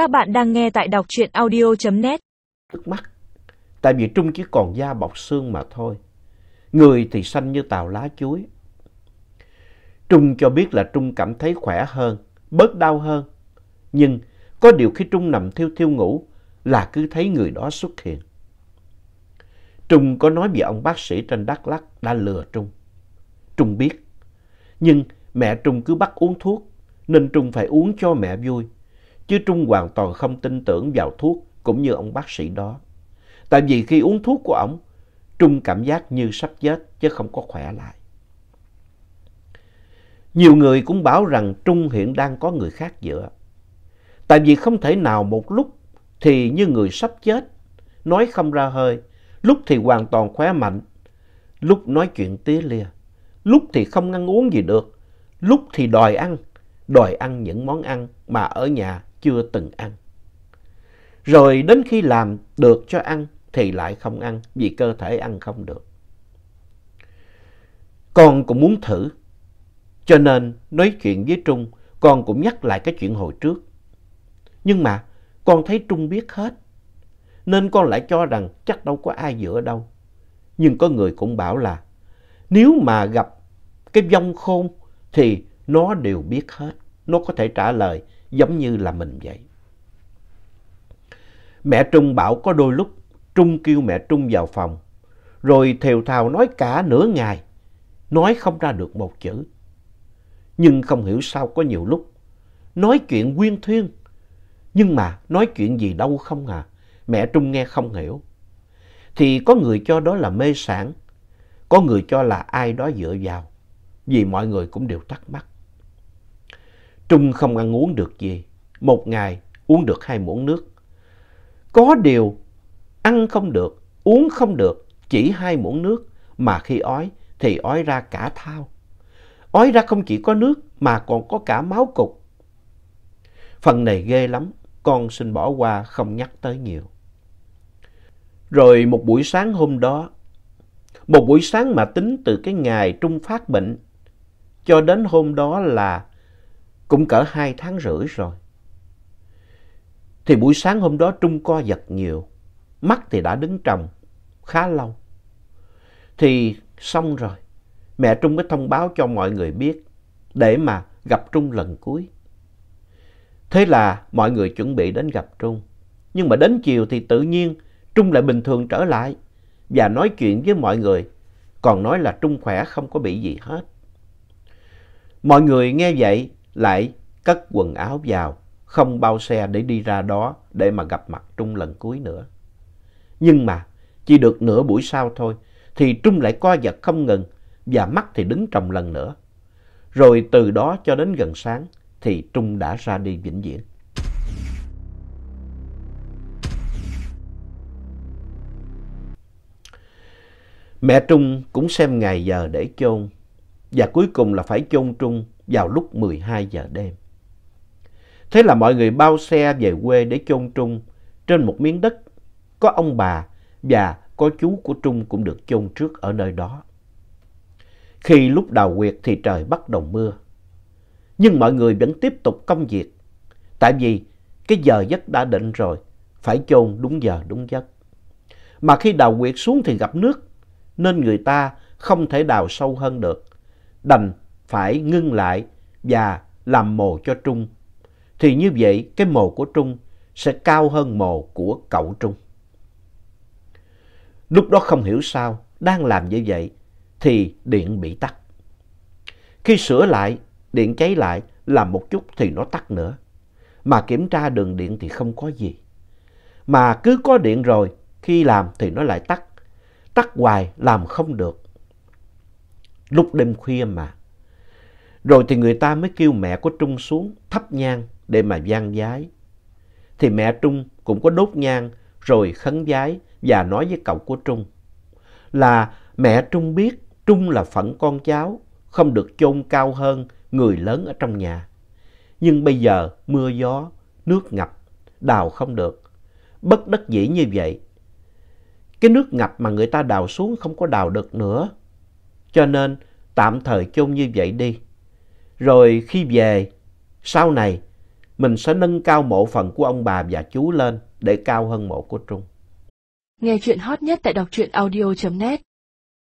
Các bạn đang nghe tại đọc truyện audio.net. Nước mắt. Tại vì Trung chỉ còn da bọc xương mà thôi. Người thì xanh như tàu lá chuối. Trung cho biết là Trung cảm thấy khỏe hơn, bớt đau hơn. Nhưng có điều khi Trung nằm thiêu thiêu ngủ là cứ thấy người đó xuất hiện. Trung có nói về ông bác sĩ trên Đắk Lắk đã lừa Trung. Trung biết. Nhưng mẹ Trung cứ bắt uống thuốc nên Trung phải uống cho mẹ vui. Chứ Trung hoàn toàn không tin tưởng vào thuốc cũng như ông bác sĩ đó. Tại vì khi uống thuốc của ông, Trung cảm giác như sắp chết chứ không có khỏe lại. Nhiều người cũng bảo rằng Trung hiện đang có người khác dựa. Tại vì không thể nào một lúc thì như người sắp chết, nói không ra hơi, lúc thì hoàn toàn khỏe mạnh, lúc nói chuyện tía lia, lúc thì không ăn uống gì được, lúc thì đòi ăn, đòi ăn những món ăn mà ở nhà chưa từng ăn. Rồi đến khi làm được cho ăn thì lại không ăn vì cơ thể ăn không được. Con cũng muốn thử, cho nên nói chuyện với Trung, con cũng nhắc lại cái chuyện hồi trước. Nhưng mà con thấy Trung biết hết, nên con lại cho rằng chắc đâu có ai dựa đâu. Nhưng có người cũng bảo là nếu mà gặp cái vong khôn thì nó đều biết hết, nó có thể trả lời giống như là mình vậy. Mẹ Trung bảo có đôi lúc Trung kêu mẹ Trung vào phòng, rồi thều thào nói cả nửa ngày, nói không ra được một chữ. Nhưng không hiểu sao có nhiều lúc, nói chuyện quyên thuyên, nhưng mà nói chuyện gì đâu không à, mẹ Trung nghe không hiểu. Thì có người cho đó là mê sản, có người cho là ai đó dựa vào, vì mọi người cũng đều thắc mắc. Trung không ăn uống được gì, một ngày uống được hai muỗng nước. Có điều, ăn không được, uống không được, chỉ hai muỗng nước, mà khi ói thì ói ra cả thao. Ói ra không chỉ có nước mà còn có cả máu cục. Phần này ghê lắm, con xin bỏ qua không nhắc tới nhiều. Rồi một buổi sáng hôm đó, một buổi sáng mà tính từ cái ngày Trung phát bệnh, cho đến hôm đó là cũng cỡ hai tháng rưỡi rồi. Thì buổi sáng hôm đó Trung co giật nhiều, mắt thì đã đứng trồng khá lâu. Thì xong rồi, mẹ Trung mới thông báo cho mọi người biết để mà gặp Trung lần cuối. Thế là mọi người chuẩn bị đến gặp Trung. Nhưng mà đến chiều thì tự nhiên Trung lại bình thường trở lại và nói chuyện với mọi người. Còn nói là Trung khỏe không có bị gì hết. Mọi người nghe vậy lại cất quần áo vào, không bao xe để đi ra đó để mà gặp mặt Trung lần cuối nữa. Nhưng mà chỉ được nửa buổi sau thôi thì Trung lại co giật không ngừng và mắt thì đứng trồng lần nữa. Rồi từ đó cho đến gần sáng thì Trung đã ra đi vĩnh viễn. Mẹ Trung cũng xem ngày giờ để chôn và cuối cùng là phải chôn Trung vào lúc 12 giờ đêm. Thế là mọi người bao xe về quê để chôn Trung trên một miếng đất có ông bà và có chú của Trung cũng được chôn trước ở nơi đó. Khi lúc đào quyệt thì trời bắt đầu mưa. Nhưng mọi người vẫn tiếp tục công việc. Tại vì cái giờ giấc đã định rồi, phải chôn đúng giờ đúng giấc. Mà khi đào quyệt xuống thì gặp nước, nên người ta không thể đào sâu hơn được. Đành phải ngưng lại và làm mồ cho Trung. Thì như vậy cái mồ của Trung sẽ cao hơn mồ của cậu Trung. Lúc đó không hiểu sao, đang làm như vậy thì điện bị tắt. Khi sửa lại, điện cháy lại, làm một chút thì nó tắt nữa. Mà kiểm tra đường điện thì không có gì. Mà cứ có điện rồi, khi làm thì nó lại tắt. Tắt hoài làm không được. Lúc đêm khuya mà. Rồi thì người ta mới kêu mẹ của Trung xuống thắp nhang để mà gian giái. Thì mẹ Trung cũng có đốt nhang rồi khấn giái và nói với cậu của Trung là mẹ Trung biết Trung là phận con cháu, không được chôn cao hơn người lớn ở trong nhà. Nhưng bây giờ mưa gió, nước ngập, đào không được. Bất đắc dĩ như vậy. Cái nước ngập mà người ta đào xuống không có đào được nữa. Cho nên tạm thời chôn như vậy đi. Rồi khi về, sau này, mình sẽ nâng cao mộ phần của ông bà và chú lên để cao hơn mộ của Trung. Nghe chuyện hot nhất tại đọc truyện audio.net